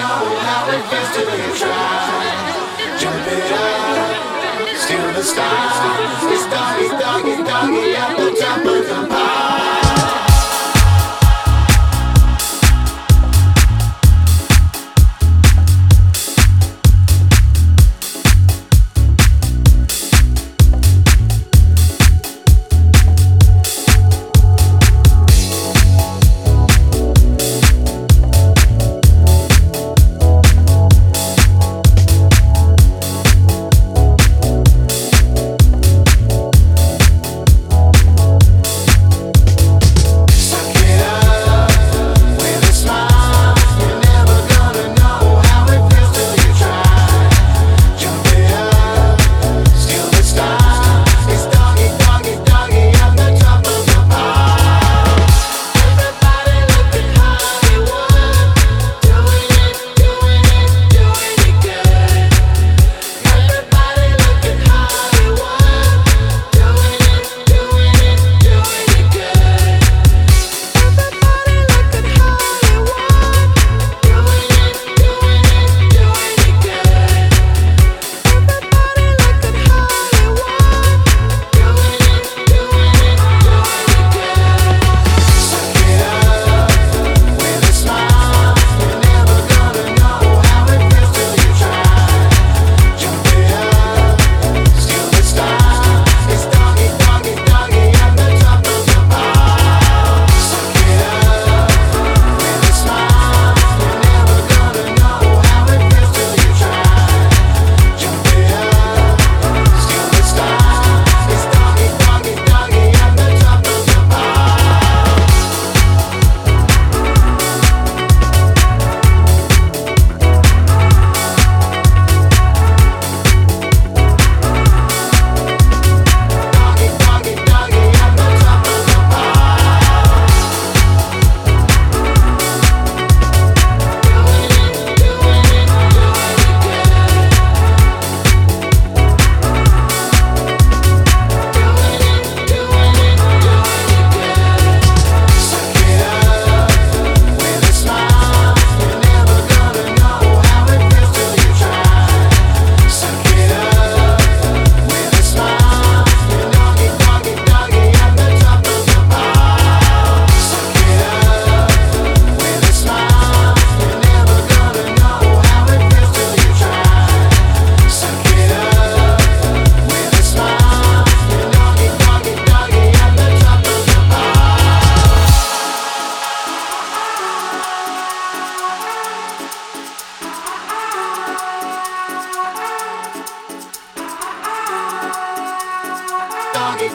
know how it feels till you try. Jump it up, steal the stars. It's doggy, doggy, doggy at the top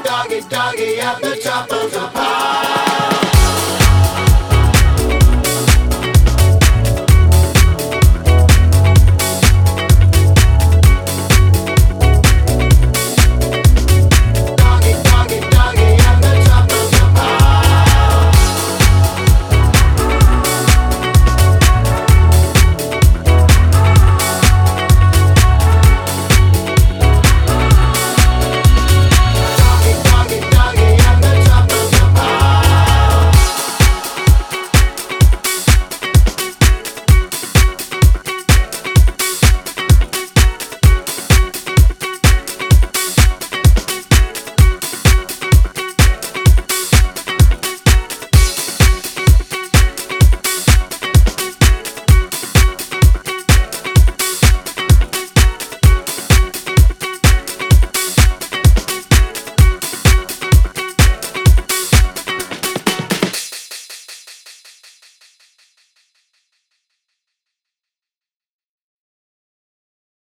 doggy, doggy at the top of the pile.